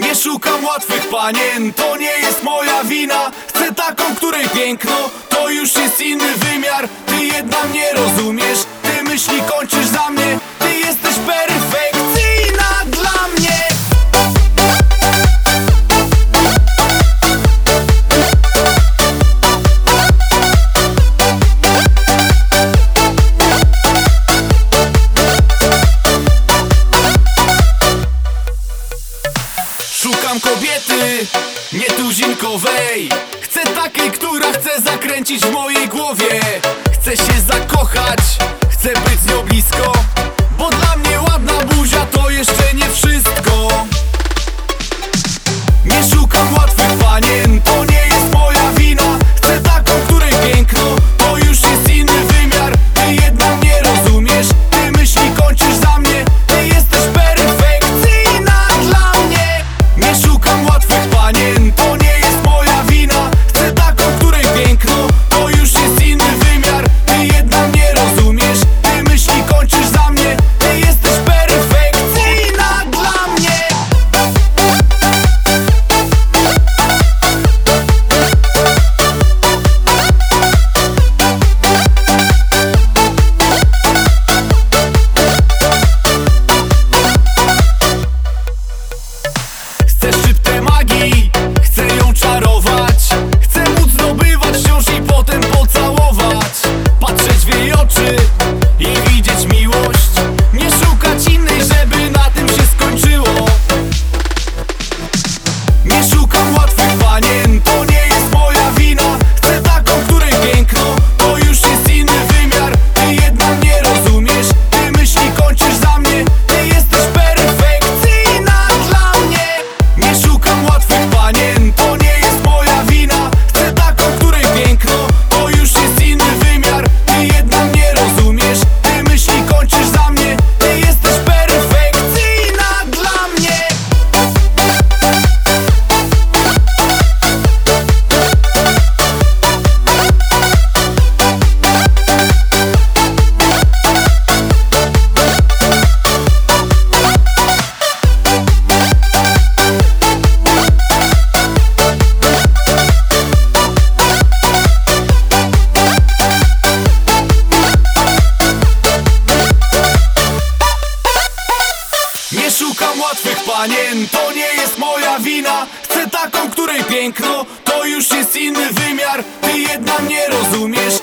Nie szukam łatwych panien, to nie jest moja wina. Chcę taką, której piękno, to już jest inny wymiar. Ty jedna mnie rozumiesz, ty myśli kończysz za mnie Szukam kobiety nietuzinkowej. Chcę takiej, która chce zakręcić w mojej głowie. Chcę się zakochać, chcę być z nią blisko Bo dla mnie ładna buzia to jeszcze nie wszystko. łatwych panien To nie jest moja wina. Chcę taką, której piękno To już jest inny wymiar. Ty jedna nie rozumiesz